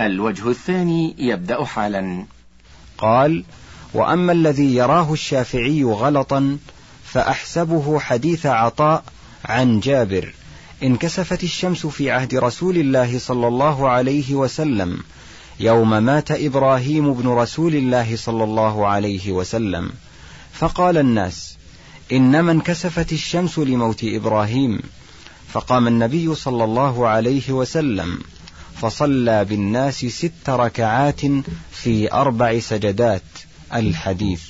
الوجه الثاني يبدأ حالا. قال وأما الذي يراه الشافعي غلطا فأحسبه حديث عطاء عن جابر. انكسفت الشمس في عهد رسول الله صلى الله عليه وسلم. يوم مات إبراهيم بن رسول الله صلى الله عليه وسلم. فقال الناس إنما انكسفت الشمس لموت إبراهيم. فقام النبي صلى الله عليه وسلم. فصلى بالناس ست ركعات في أربع سجدات الحديث.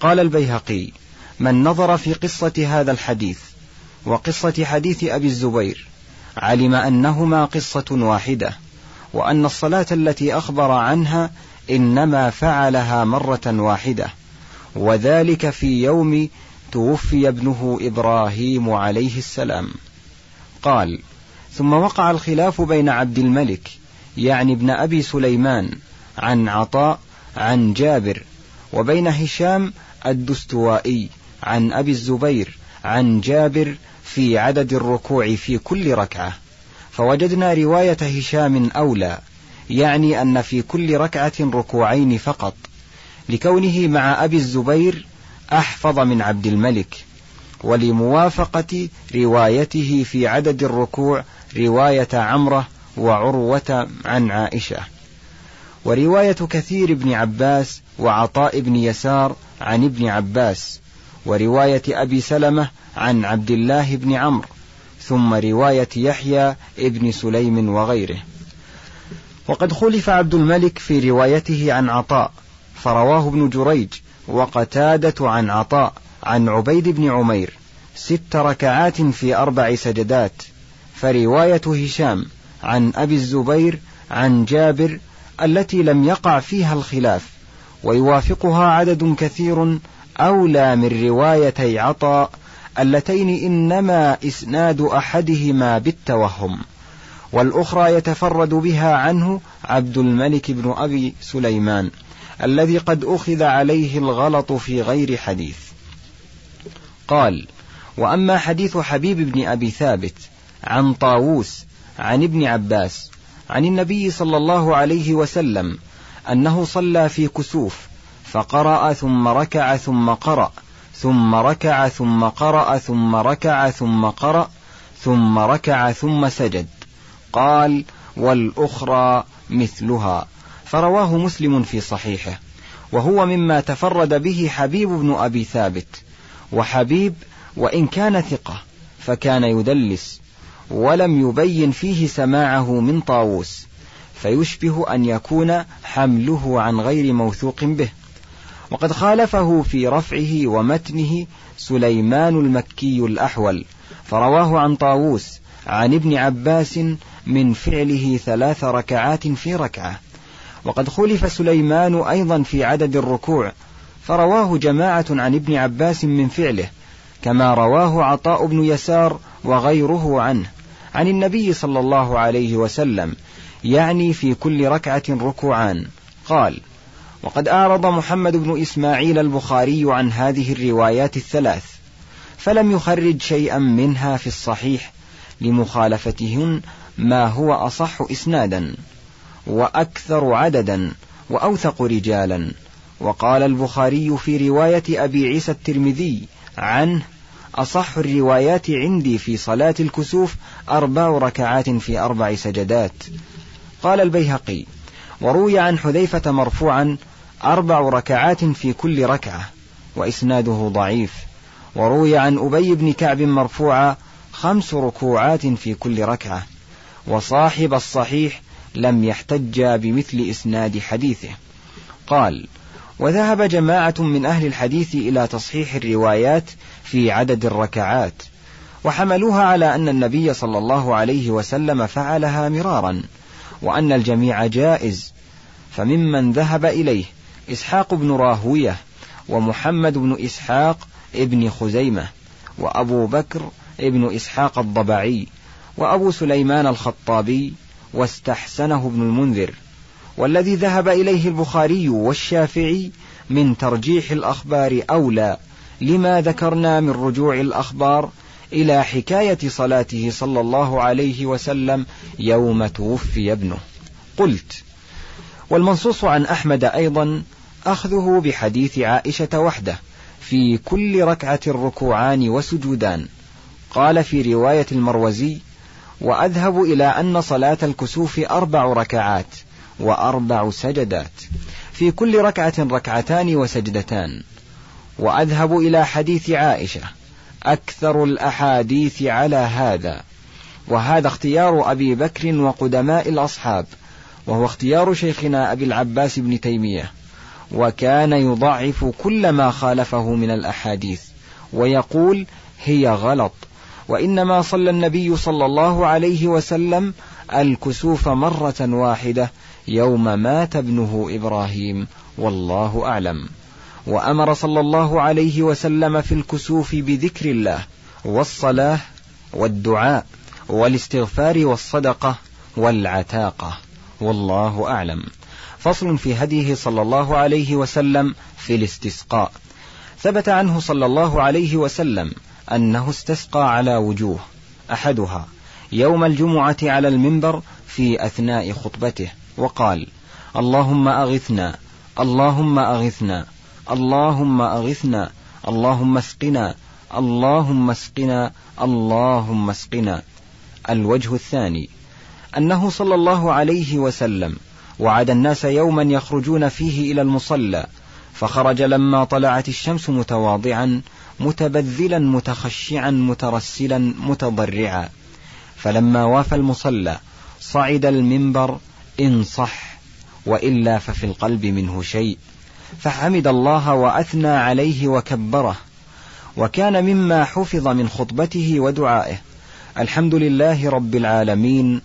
قال البيهقي من نظر في قصة هذا الحديث وقصة حديث أبي الزبير علم أنهما قصة واحدة وأن الصلاة التي أخبر عنها إنما فعلها مرة واحدة وذلك في يوم توفي ابنه إبراهيم عليه السلام. قال ثم وقع الخلاف بين عبد الملك يعني ابن أبي سليمان عن عطاء عن جابر وبين هشام الدستوائي عن أبي الزبير عن جابر في عدد الركوع في كل ركعة. فوجدنا رواية هشام أولى يعني أن في كل ركعة ركوعين فقط لكونه مع أبي الزبير أحفظ من عبد الملك ولموافقة روايته في عدد الركوع رواية عمرة وعروة عن عائشة. ورواية كثير بن عباس وعطاء بن يسار عن ابن عباس. ورواية أبي سلمة عن عبد الله بن عمرو. ثم رواية يحيى ابن سليم وغيره. وقد خلف عبد الملك في روايته عن عطاء فرواه ابن جريج وقتادة عن عطاء عن عبيد بن عمير. ست ركعات في أربع سجدات. فرواية هشام عن أبي الزبير عن جابر التي لم يقع فيها الخلاف ويوافقها عدد كثير أولى من روايتي عطاء اللتين إنما إسناد أحدهما بالتوهم والأخرى يتفرد بها عنه عبد الملك بن أبي سليمان الذي قد أخذ عليه الغلط في غير حديث. قال وأما حديث حبيب بن أبي ثابت عن طاووس عن ابن عباس عن النبي صلى الله عليه وسلم أنه صلى في كسوف فقرأ ثم ركع ثم قرأ ثم ركع ثم قرأ ثم ركع ثم قرأ ثم ركع ثم سجد. قال والأخرى مثلها. فرواه مسلم في صحيحه وهو مما تفرد به حبيب بن أبي ثابت وحبيب وإن كان ثقة فكان يدلس. ولم يبين فيه سماعه من طاووس فيشبه أن يكون حمله عن غير موثوق به. وقد خالفه في رفعه ومتنه سليمان المكي الأحول فرواه عن طاووس عن ابن عباس من فعله ثلاث ركعات في ركعة. وقد خلف سليمان أيضا في عدد الركوع فرواه جماعة عن ابن عباس من فعله كما رواه عطاء بن يسار وغيره عنه. عن النبي صلى الله عليه وسلم يعني في كل ركعة ركوعان. قال وقد أعرض محمد بن إسماعيل البخاري عن هذه الروايات الثلاث فلم يخرج شيئا منها في الصحيح لمخالفتهن ما هو أصح إسنادا وأكثر عددا وأوثق رجالا. وقال البخاري في رواية أبي عيسى الترمذي عنه أصح الروايات عندي في صلاة الكسوف أربع ركعات في أربع سجدات. قال البيهقي وروي عن حذيفة مرفوعا أربع ركعات في كل ركعة وإسناده ضعيف. وروي عن أبي بن كعب مرفوعا خمس ركوعات في كل ركعة وصاحب الصحيح لم يحتج بمثل إسناد حديثه. قال وذهب جماعة من أهل الحديث إلى تصحيح الروايات في عدد الركعات وحملوها على أن النبي صلى الله عليه وسلم فعلها مرارا وأن الجميع جائز فممن ذهب إليه إسحاق بن راهوية ومحمد بن إسحاق ابن خزيمة وأبو بكر ابن إسحاق الضبعي وأبو سليمان الخطابي واستحسنه ابن المنذر والذي ذهب إليه البخاري والشافعي من ترجيح الأخبار أولى لما ذكرنا من رجوع الأخبار إلى حكاية صلاته صلى الله عليه وسلم يوم توفي ابنه. قلت والمنصوص عن أحمد أيضا أخذه بحديث عائشة وحده في كل ركعة ركوعان وسجودان. قال في رواية المروزي وأذهب إلى أن صلاة الكسوف أربع ركعات وأربع سجدات في كل ركعة ركعتان وسجدتان. وأذهب إلى حديث عائشة. أكثر الأحاديث على هذا. وهذا اختيار أبي بكر وقدماء الأصحاب. وهو اختيار شيخنا أبي العباس بن تيمية. وكان يضعف كل ما خالفه من الأحاديث. ويقول هي غلط. وإنما صلى النبي صلى الله عليه وسلم الكسوف مرة واحدة يوم مات ابنه إبراهيم. والله أعلم. وأمر صلى الله عليه وسلم في الكسوف بذكر الله والصلاة والدعاء والاستغفار والصدقة والعتاقة. والله أعلم. فصل في هديه صلى الله عليه وسلم في الاستسقاء. ثبت عنه صلى الله عليه وسلم أنه استسقى على وجوه أحدها يوم الجمعة على المنبر في أثناء خطبته وقال اللهم أغثنا اللهم أغثنا اللهم أغثنا اللهم اسقنا اللهم اسقنا اللهم اسقنا. الوجه الثاني أنه صلى الله عليه وسلم وعد الناس يوما يخرجون فيه إلى المصلى فخرج لما طلعت الشمس متواضعا متبذلا متخشعا مترسلا متضرعا. فلما وافى المصلى صعد المنبر إن صح وإلا ففي القلب منه شيء. فحمد الله وأثنى عليه وكبره وكان مما حفظ من خطبته ودعائه. الحمد لله رب العالمين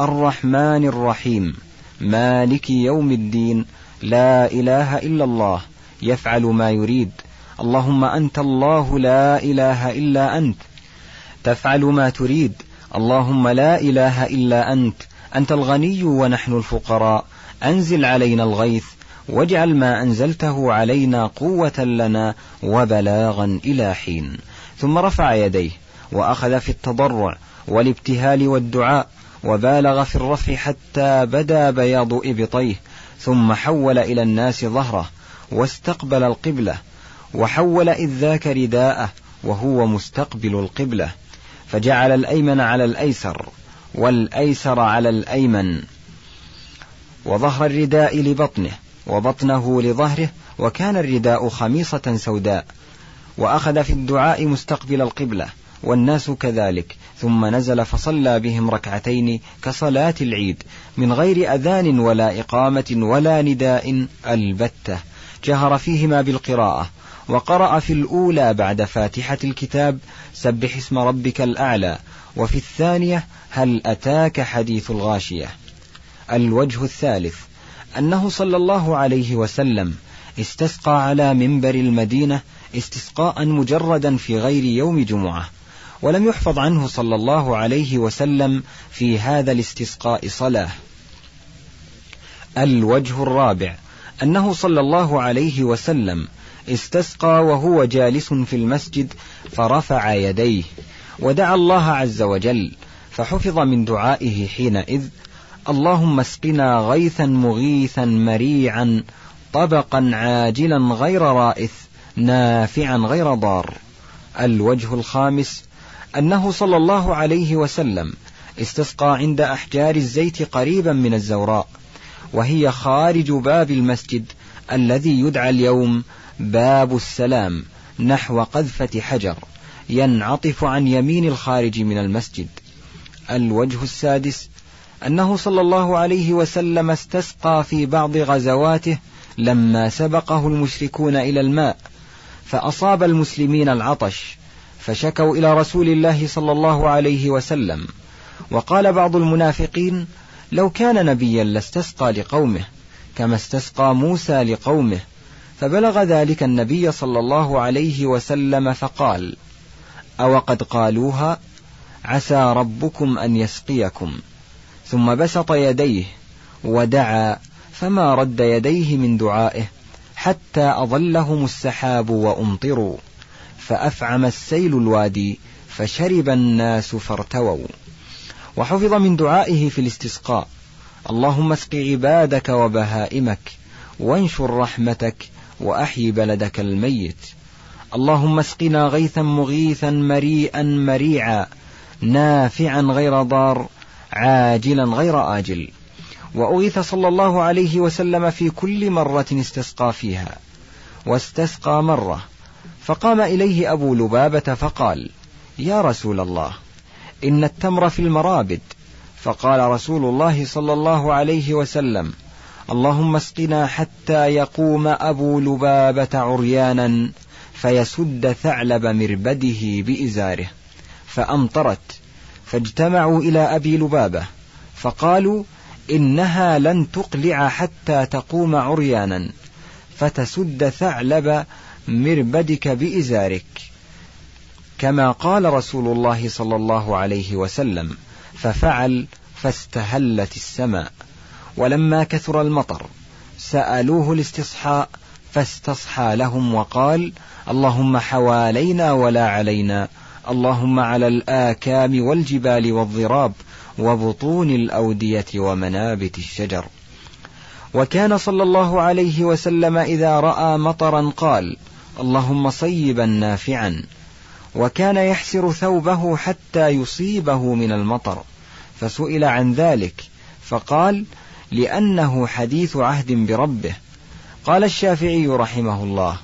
الرحمن الرحيم مالك يوم الدين لا إله إلا الله يفعل ما يريد. اللهم أنت الله لا إله إلا أنت تفعل ما تريد. اللهم لا إله إلا أنت أنت الغني ونحن الفقراء أنزل علينا الغيث واجعل ما أنزلته علينا قوة لنا وبلاغا إلى حين. ثم رفع يديه وأخذ في التضرع والابتهال والدعاء وبالغ في الرفع حتى بدا بياض إبطيه. ثم حول إلى الناس ظهره واستقبل القبلة وحول إذ ذاك رداءه وهو مستقبل القبلة. فجعل الأيمن على الأيسر والأيسر على الأيمن وظهر الرداء لبطنه وبطنه لظهره وكان الرداء خميصة سوداء. وأخذ في الدعاء مستقبل القبلة والناس كذلك. ثم نزل فصلى بهم ركعتين كصلاة العيد من غير أذان ولا إقامة ولا نداء البتة. جهر فيهما بالقراءة. وقرأ في الأولى بعد فاتحة الكتاب سبح اسم ربك الأعلى. وفي الثانية هل أتاك حديث الغاشية؟ الوجه الثالث أنه صلى الله عليه وسلم استسقى على منبر المدينة استسقاء مجردا في غير يوم جمعة ولم يحفظ عنه صلى الله عليه وسلم في هذا الاستسقاء صلاة. الوجه الرابع أنه صلى الله عليه وسلم استسقى وهو جالس في المسجد فرفع يديه ودعا الله عز وجل فحفظ من دعائه حينئذ اللهم اسقنا غيثا مغيثا مريعا طبقا عاجلا غير رائث نافعا غير ضار. الوجه الخامس أنه صلى الله عليه وسلم استسقى عند أحجار الزيت قريبا من الزوراء وهي خارج باب المسجد الذي يدعى اليوم باب السلام نحو قذفة حجر ينعطف عن يمين الخارج من المسجد. الوجه السادس أنه صلى الله عليه وسلم استسقى في بعض غزواته لما سبقه المشركون إلى الماء فأصاب المسلمين العطش فشكوا إلى رسول الله صلى الله عليه وسلم. وقال بعض المنافقين لو كان نبيا لاستسقى لقومه كما استسقى موسى لقومه فبلغ ذلك النبي صلى الله عليه وسلم فقال أو قد قالوها عسى ربكم أن يسقيكم. ثم بسط يديه ودعا فما رد يديه من دعائه حتى أظلهم السحاب وأمطروا فأفعم السيل الوادي فشرب الناس فارتووا. وحفظ من دعائه في الاستسقاء اللهم اسق عبادك وبهائمك وانشر رحمتك وأحي بلدك الميت. اللهم اسقنا غيثا مغيثا مريئا مريعا نافعا غير ضار عاجلا غير آجل. وأغيث صلى الله عليه وسلم في كل مرة استسقى فيها. واستسقى مرة. فقام إليه أبو لبابة فقال يا رسول الله إن التمر في المرابد. فقال رسول الله صلى الله عليه وسلم اللهم اسقنا حتى يقوم أبو لبابة عريانا فيسد ثعلب مربده بإزاره. فأمطرت. فاجتمعوا إلى أبي لبابة فقالوا إنها لن تقلع حتى تقوم عريانا فتسد ثعلب مربدك بإزارك. كما قال رسول الله صلى الله عليه وسلم ففعل فاستهلت السماء. ولما كثر المطر سألوه الاستصحاء فاستصحى لهم وقال اللهم حوالينا ولا علينا. اللهم على الآكام والجبال والضراب وبطون الأودية ومنابت الشجر. وكان صلى الله عليه وسلم إذا رأى مطرا قال اللهم صيبا نافعا. وكان يحسر ثوبه حتى يصيبه من المطر. فسئل عن ذلك فقال لأنه حديث عهد بربه. قال الشافعي رحمه الله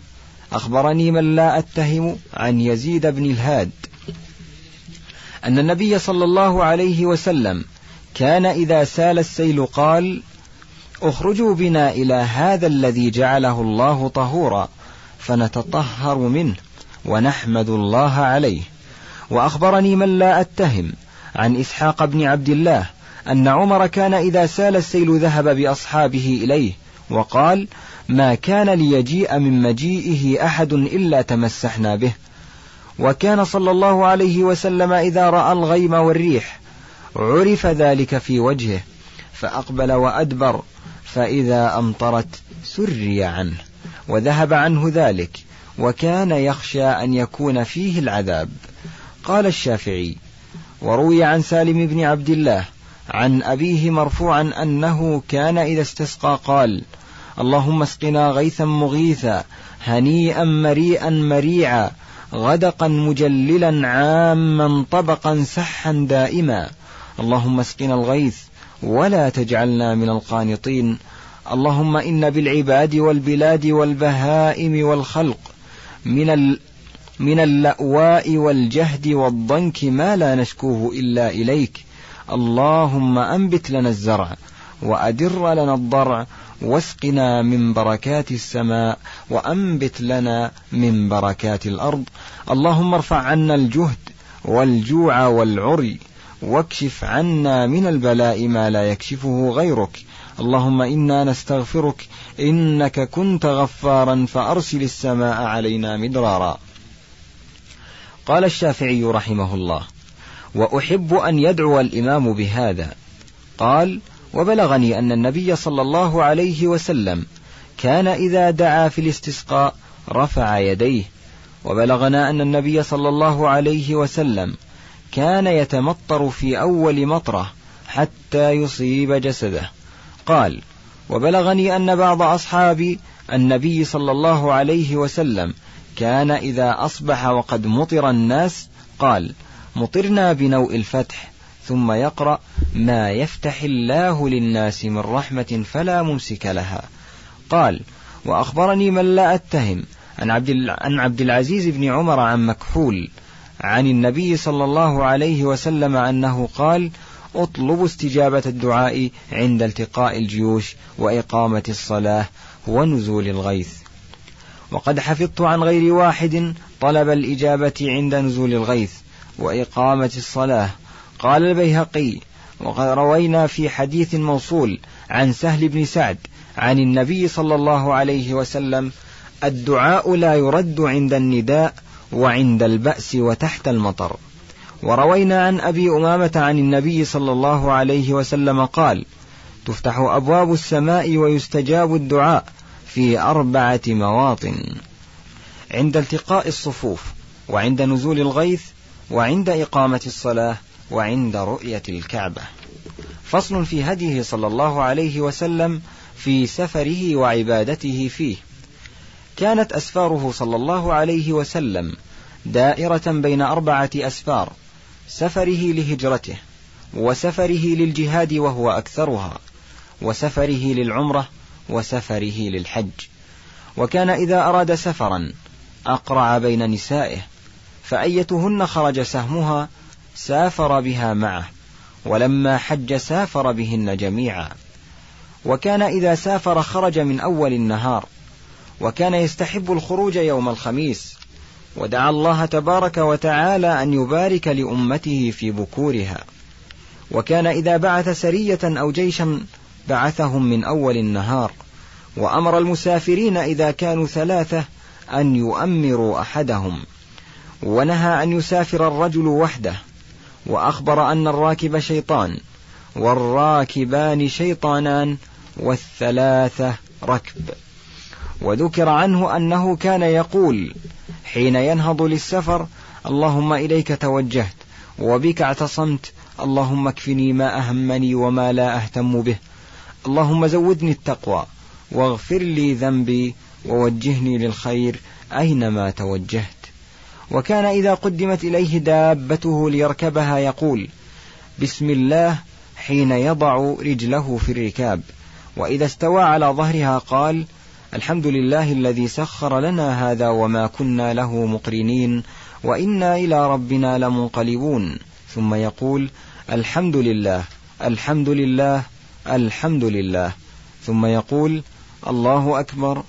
أخبرني من لا أتهم عن يزيد بن الهاد. أن النبي صلى الله عليه وسلم كان إذا سال السيل قال اخرجوا بنا إلى هذا الذي جعله الله طهورا فنتطهر منه ونحمد الله عليه. وأخبرني من لا أتهم عن إسحاق بن عبد الله أن عمر كان إذا سال السيل ذهب بأصحابه إليه وقال ما كان ليجيء من مجيئه أحد إلا تمسحنا به. وكان صلى الله عليه وسلم إذا رأى الغيم والريح عرف ذلك في وجهه فأقبل وأدبر فإذا أمطرت سري عنه وذهب عنه ذلك وكان يخشى أن يكون فيه العذاب. قال الشافعي وروي عن سالم بن عبد الله عن أبيه مرفوعا أنه كان إذا استسقى قال اللهم اسقنا غيثا مغيثا هنيئا مريئا مريعا غدقا مجللا عاما طبقا سحا دائما. اللهم اسقنا الغيث ولا تجعلنا من القانطين. اللهم إن بالعباد والبلاد والبهائم والخلق من ال من اللأواء والجهد والضنك ما لا نشكوه إلا إليك. اللهم أنبت لنا الزرع وأدر لنا الضرع واسقنا من بركات السماء وأنبت لنا من بركات الأرض. اللهم ارفع عنا الجهد والجوع والعري واكشف عنا من البلاء ما لا يكشفه غيرك. اللهم إنا نستغفرك. إنك كنت غفارا فأرسل السماء علينا مدرارا. قال الشافعي رحمه الله وأحب أن يدعو الإمام بهذا. قال وبلغني أن النبي صلى الله عليه وسلم كان إذا دعا في الاستسقاء رفع يديه. وبلغنا أن النبي صلى الله عليه وسلم كان يتمطر في أول مطرة حتى يصيب جسده. قال وبلغني أن بعض أصحاب النبي صلى الله عليه وسلم كان إذا أصبح وقد مطر الناس قال مطرنا بنوء الفتح. ثم يقرأ ما يفتح الله للناس من رحمة فلا ممسك لها. قال وأخبرني من لا أتهم عن عبد, عن عبد العزيز بن عمر عن مكحول عن النبي صلى الله عليه وسلم أنه قال اطلبوا استجابة الدعاء عند التقاء الجيوش وإقامة الصلاة ونزول الغيث. وقد حفظت عن غير واحد طلب الإجابة عند نزول الغيث وإقامة الصلاة قال البيهقي وقد روينا في حديث موصول عن سهل بن سعد عن النبي صلى الله عليه وسلم الدعاء لا يرد عند النداء وعند البأس وتحت المطر وروينا عن أبي أمامة عن النبي صلى الله عليه وسلم قال تفتح أبواب السماء ويستجاب الدعاء في أربعة مواطن عند التقاء الصفوف وعند نزول الغيث وعند إقامة الصلاة وعند رؤية الكعبة. فصل في هديه صلى الله عليه وسلم في سفره وعبادته فيه. كانت أسفاره صلى الله عليه وسلم دائرة بين أربعة أسفار سفره لهجرته وسفره للجهاد وهو أكثرها وسفره للعمرة وسفره للحج. وكان إذا أراد سفرا أقرع بين نسائه فأيتهن خرج سهمها سافر بها معه ولما حج سافر بهن جميعا. وكان إذا سافر خرج من أول النهار وكان يستحب الخروج يوم الخميس. ودعا الله تبارك وتعالى أن يبارك لأمته في بكورها. وكان إذا بعث سرية أو جيشا بعثهم من أول النهار. وأمر المسافرين إذا كانوا ثلاثة أن يؤمروا أحدهم. ونهى أن يسافر الرجل وحده. وأخبر أن الراكب شيطان والراكبان شيطانان والثلاثة ركب. وذكر عنه أنه كان يقول حين ينهض للسفر اللهم إليك توجهت وبك اعتصمت اللهم اكفني ما أهمني وما لا أهتم به. اللهم زودني التقوى واغفر لي ذنبي ووجهني للخير أينما توجهت. وكان إذا قدمت إليه دابته ليركبها يقول بسم الله حين يضع رجله في الركاب. وإذا استوى على ظهرها قال الحمد لله الذي سخر لنا هذا وما كنا له مقرنين وإنا إلى ربنا لمنقلبون. ثم يقول الحمد لله الحمد لله الحمد لله. ثم يقول الله أكبر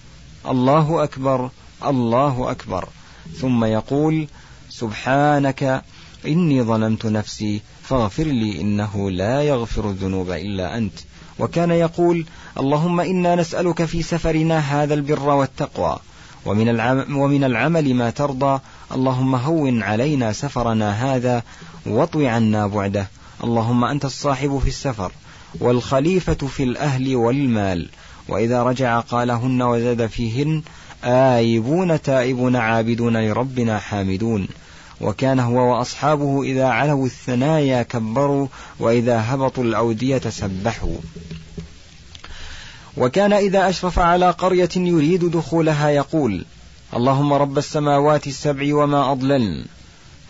الله أكبر الله أكبر. ثم يقول سبحانك إني ظلمت نفسي فاغفر لي إنه لا يغفر الذنوب إلا أنت. وكان يقول اللهم إنا نسألك في سفرنا هذا البر والتقوى ومن العمل, ومن العمل ما ترضى. اللهم هون علينا سفرنا هذا واطو عنا بعده. اللهم أنت الصاحب في السفر والخليفة في الأهل والمال. وإذا رجع قالهن وزاد فيهن آيبون تائبون عابدون لربنا حامدون. وكان هو وأصحابه إذا علوا الثنايا كبروا وإذا هبطوا الأودية سبحوا. وكان إذا أشرف على قرية يريد دخولها يقول اللهم رب السماوات السبع وما أضللن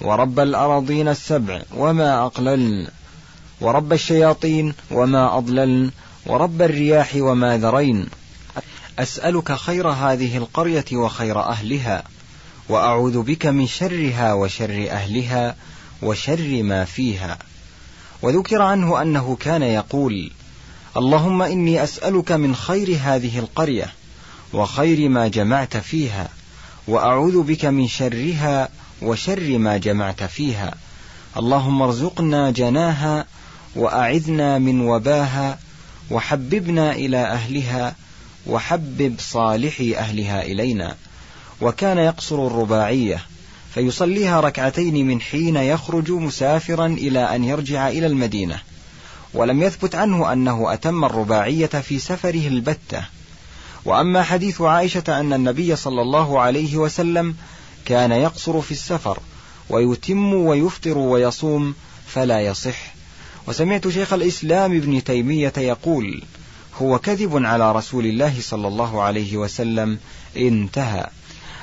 ورب الأراضين السبع وما أقللن ورب الشياطين وما أضللن ورب الرياح وما ذرين أسألك خير هذه القرية وخير أهلها وأعوذ بك من شرها وشر أهلها وشر ما فيها. وذكر عنه أنه كان يقول اللهم إني أسألك من خير هذه القرية وخير ما جمعت فيها وأعوذ بك من شرها وشر ما جمعت فيها. اللهم ارزقنا جناها وأعذنا من وباها وحببنا إلى أهلها وحبب صالحي أهلها إلينا. وكان يقصر الرباعية فيصليها ركعتين من حين يخرج مسافرا إلى أن يرجع إلى المدينة. ولم يثبت عنه أنه أتم الرباعية في سفره البتة. وأما حديث عائشة أن النبي صلى الله عليه وسلم كان يقصر في السفر ويتم ويفطر ويصوم فلا يصح. وسمعت شيخ الإسلام ابن تيمية يقول هو كذب على رسول الله صلى الله عليه وسلم انتهى.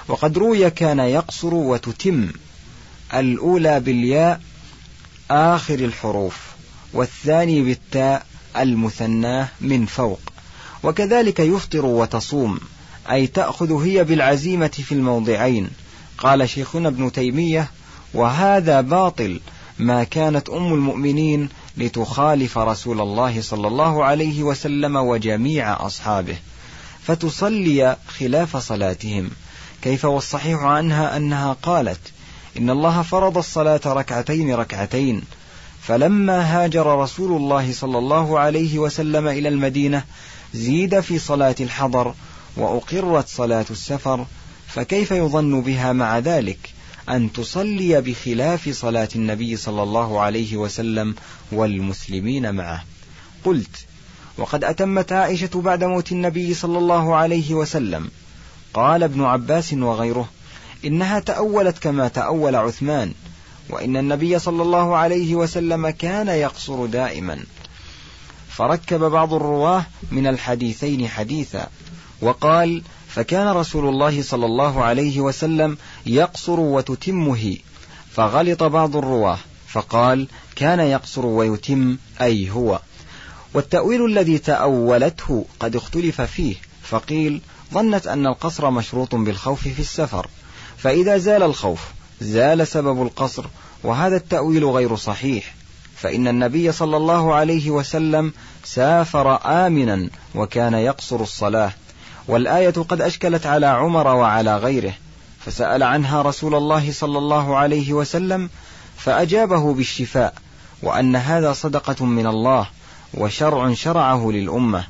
وقد روي كان يقصر وتتم الأولى بالياء آخر الحروف والثاني بالتاء المثناه من فوق. وكذلك يفطر وتصوم أي تأخذ هي بالعزيمة في الموضعين. قال شيخنا ابن تيمية وهذا باطل ما كانت أم المؤمنين لتخالف رسول الله صلى الله عليه وسلم وجميع أصحابه فتصلي خلاف صلاتهم. كيف والصحيح عنها أنها قالت إن الله فرض الصلاة ركعتين ركعتين فلما هاجر رسول الله صلى الله عليه وسلم إلى المدينة زيد في صلاة الحضر وأقرت صلاة السفر فكيف يظن بها مع ذلك؟ أن تصلي بخلاف صلاة النبي صلى الله عليه وسلم والمسلمين معه. قلت وقد أتمت عائشة بعد موت النبي صلى الله عليه وسلم. قال ابن عباس وغيره إنها تأولت كما تأول عثمان وإن النبي صلى الله عليه وسلم كان يقصر دائما. فركب بعض الرواة من الحديثين حديثا وقال فكان رسول الله صلى الله عليه وسلم يقصر وتتمه. فغلط بعض الرواة فقال كان يقصر ويتم أي هو. والتأويل الذي تأولته قد اختلف فيه فقيل ظنت أن القصر مشروط بالخوف في السفر فإذا زال الخوف زال سبب القصر وهذا التأويل غير صحيح فإن النبي صلى الله عليه وسلم سافر آمنا وكان يقصر الصلاة والآية قد أشكلت على عمر وعلى غيره فسأل عنها رسول الله صلى الله عليه وسلم فأجابه بالشفاء وأن هذا صدقة من الله وشرع شرعه للأمة.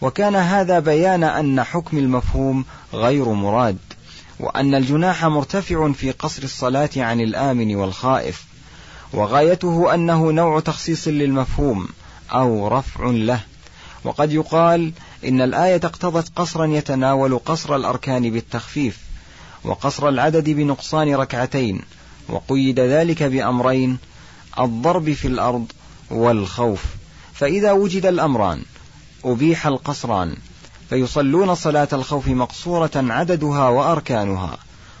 وكان هذا بيان أن حكم المفهوم غير مراد وأن الجناح مرتفع في قصر الصلاة عن الآمن والخائف وغايته أنه نوع تخصيص للمفهوم أو رفع له. وقد يقال إن الآية اقتضت قصرا يتناول قصر الأركان بالتخفيف وقصر العدد بنقصان ركعتين وقيد ذلك بأمرين الضرب في الأرض والخوف. فإذا وجد الأمران أبيح القصران فيصلون صلاة الخوف مقصورة عددها وأركانها.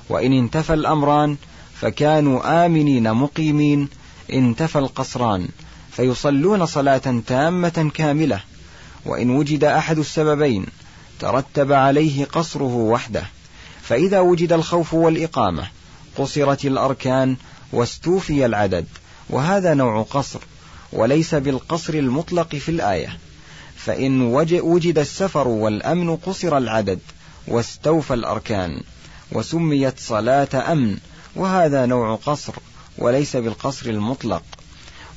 وإن انتفى الأمران فكانوا آمنين مقيمين. انتفى القصران فيصلون صلاة تامة كاملة. وإن وجد أحد السببين ترتب عليه قصره وحده. فإذا وجد الخوف والإقامة قصرت الأركان واستوفي العدد وهذا نوع قصر وليس بالقصر المطلق في الآية. فإن وجد السفر والأمن قصر العدد واستوفى الأركان وسميت صلاة أمن وهذا نوع قصر وليس بالقصر المطلق.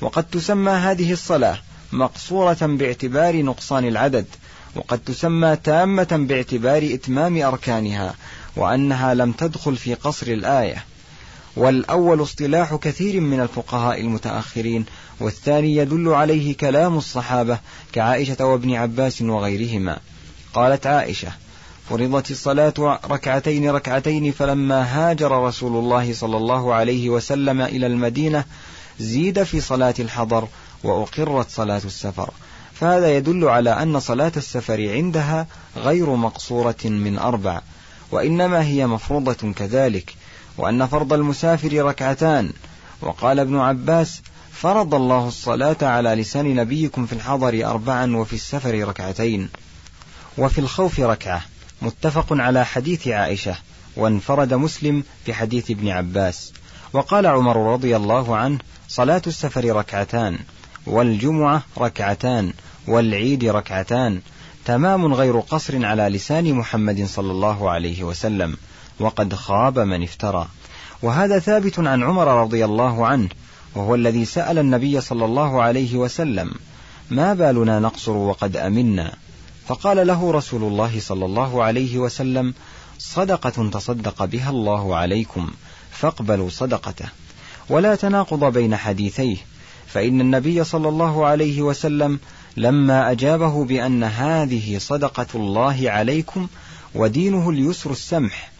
وقد تسمى هذه الصلاة مقصورة باعتبار نقصان العدد وقد تسمى تامة باعتبار إتمام أركانها وأنها لم تدخل في قصر الآية. والأول اصطلاح كثير من الفقهاء المتأخرين والثاني يدل عليه كلام الصحابة كعائشة وابن عباس وغيرهما. قالت عائشة فرضت الصلاة ركعتين ركعتين فلما هاجر رسول الله صلى الله عليه وسلم إلى المدينة زيد في صلاة الحضر وأقرت صلاة السفر. فهذا يدل على أن صلاة السفر عندها غير مقصورة من أربع. وإنما هي مفروضة كذلك وأن فرض المسافر ركعتان. وقال ابن عباس فرض الله الصلاة على لسان نبيكم في الحضر أربعا وفي السفر ركعتين. وفي الخوف ركعة. متفق على حديث عائشة وانفرد مسلم بحديث ابن عباس. وقال عمر رضي الله عنه صلاة السفر ركعتان والجمعة ركعتان والعيد ركعتان تمام غير قصر على لسان محمد صلى الله عليه وسلم وقد خاب من افترى. وهذا ثابت عن عمر رضي الله عنه وهو الذي سأل النبي صلى الله عليه وسلم ما بالنا نقصر وقد أمنا؟ فقال له رسول الله صلى الله عليه وسلم صدقة تصدق بها الله عليكم فاقبلوا صدقته. ولا تناقض بين حديثيه فإن النبي صلى الله عليه وسلم لما أجابه بأن هذه صدقة الله عليكم ودينه اليسر السمح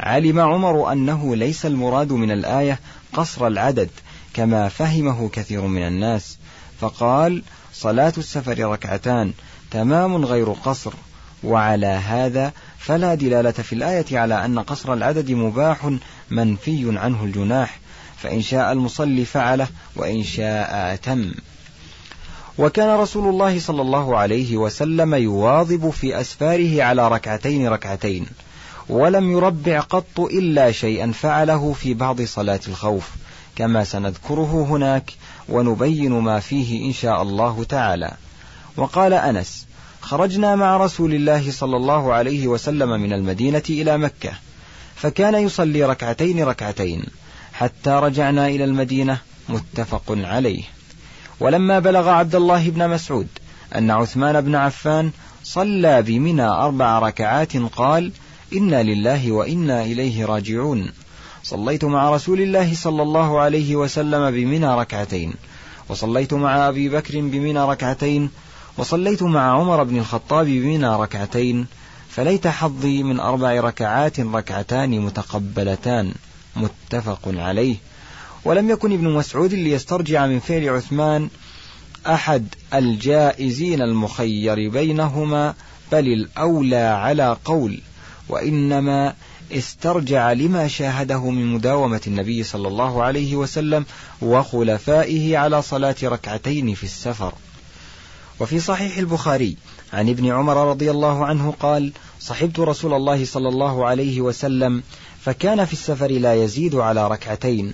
علم عمر أنه ليس المراد من الآية قصر العدد كما فهمه كثير من الناس. فقال صلاة السفر ركعتان تمام غير قصر وعلى هذا فلا دلالة في الآية على أن قصر العدد مباح منفي عنه الجناح فإن شاء المصلي فعله وإن شاء أتم. وكان رسول الله صلى الله عليه وسلم يواظب في أسفاره على ركعتين ركعتين ولم يربع قط إلا شيئا فعله في بعض صلاة الخوف كما سنذكره هناك ونبين ما فيه إن شاء الله تعالى. وقال أنس خرجنا مع رسول الله صلى الله عليه وسلم من المدينة إلى مكة فكان يصلي ركعتين ركعتين حتى رجعنا إلى المدينة متفق عليه. ولما بلغ عبد الله بن مسعود أن عثمان بن عفان صلى بمنى أربع ركعات قال إنا لله وإنا إليه راجعون. صليت مع رسول الله صلى الله عليه وسلم بمنى ركعتين وصليت مع أبي بكر بمنى ركعتين وصليت مع عمر بن الخطاب بمنى ركعتين فليت حظي من أربع ركعات ركعتان متقبلتان. متفق عليه. ولم يكن ابن مسعود ليسترجع من فعل عثمان أحد الجائزين المخير بينهما بل الأولى على قول وإنما استرجع لما شاهده من مداومة النبي صلى الله عليه وسلم وخلفائه على صلاة ركعتين في السفر. وفي صحيح البخاري عن ابن عمر رضي الله عنه قال: صحبت رسول الله صلى الله عليه وسلم فكان في السفر لا يزيد على ركعتين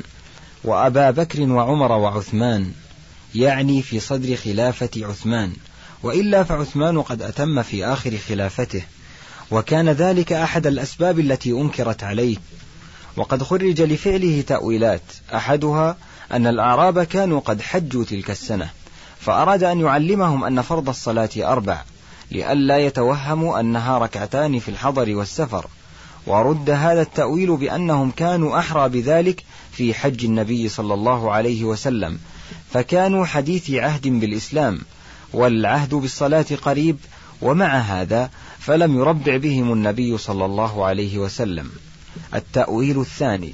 وأبا بكر وعمر وعثمان يعني في صدر خلافة عثمان وإلا فعثمان قد أتم في آخر خلافته وكان ذلك أحد الأسباب التي أنكرت عليه. وقد خرج لفعله تأويلات أحدها أن الأعراب كانوا قد حجوا تلك السنة فأراد أن يعلمهم أن فرض الصلاة أربع لئلا يتوهموا أنها ركعتان في الحضر والسفر. ورد هذا التأويل بأنهم كانوا أحرى بذلك في حج النبي صلى الله عليه وسلم فكانوا حديث عهد بالإسلام والعهد بالصلاة قريب ومع هذا فلم يربع بهم النبي صلى الله عليه وسلم. التأويل الثاني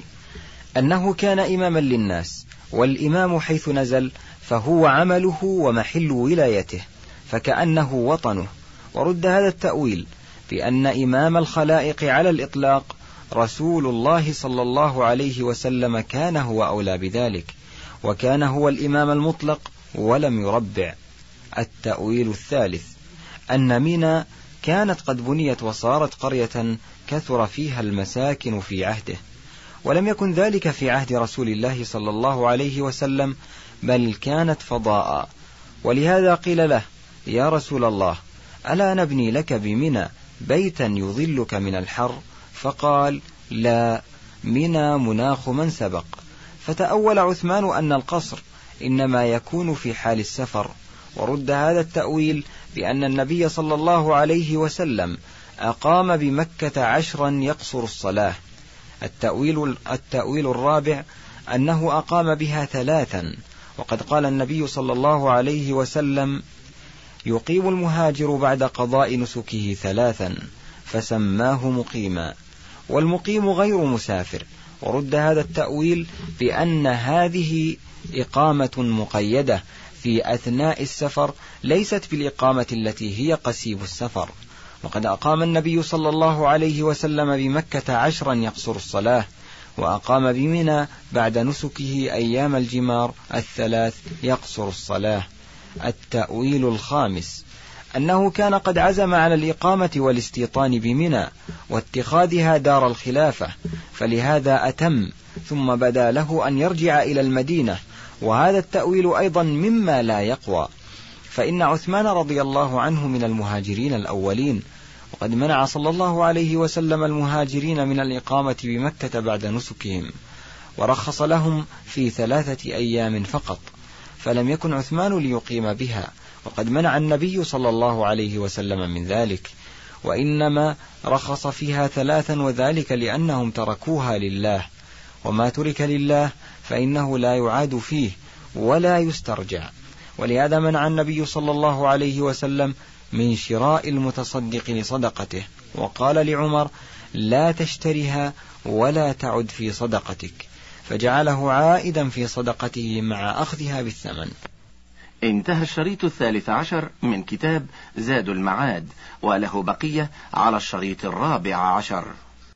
أنه كان إماما للناس والإمام حيث نزل فهو عمله ومحل ولايته فكأنه وطنه. ورد هذا التأويل بأن إمام الخلائق على الإطلاق رسول الله صلى الله عليه وسلم كان هو أولى بذلك وكان هو الإمام المطلق ولم يربع. التأويل الثالث أن منى كانت قد بنيت وصارت قرية كثر فيها المساكن في عهده. ولم يكن ذلك في عهد رسول الله صلى الله عليه وسلم بل كانت فضاء. ولهذا قيل له يا رسول الله ألا نبني لك بمنى؟ بيتا يظلك من الحر فقال لا منى مناخ من سبق. فتأول عثمان أن القصر إنما يكون في حال السفر ورد هذا التأويل بأن النبي صلى الله عليه وسلم أقام بمكة عشرا يقصر الصلاة. التأويل, التأويل الرابع أنه أقام بها ثلاثا وقد قال النبي صلى الله عليه وسلم يقيم المهاجر بعد قضاء نسكه ثلاثا فسماه مقيما. والمقيم غير مسافر. ورد هذا التأويل بأن هذه إقامة مقيدة في أثناء السفر ليست بالإقامة التي هي قسيب السفر. وقد أقام النبي صلى الله عليه وسلم بمكة عشرا يقصر الصلاة وأقام بمنى بعد نسكه أيام الجمار الثلاث يقصر الصلاة. التأويل الخامس أنه كان قد عزم على الإقامة والاستيطان بمنى واتخاذها دار الخلافة فلهذا أتم ثم بدا له أن يرجع إلى المدينة وهذا التأويل أيضا مما لا يقوى فإن عثمان رضي الله عنه من المهاجرين الأولين وقد منع صلى الله عليه وسلم المهاجرين من الإقامة بمكة بعد نسكهم ورخص لهم في ثلاثة أيام فقط. فلم يكن عثمان ليقيم بها وقد منع النبي صلى الله عليه وسلم من ذلك. وإنما رخص فيها ثلاثا وذلك لأنهم تركوها لله. وما ترك لله فإنه لا يعاد فيه ولا يسترجع. ولهذا منع النبي صلى الله عليه وسلم من شراء المتصدق لصدقته. وقال لعمر لا تشتريها ولا تعد في صدقتك. فجعله عائدا في صدقته مع أخذها بالثمن. انتهى الشريط الثالث عشر من كتاب زاد المعاد وله بقية على الشريط الرابع عشر.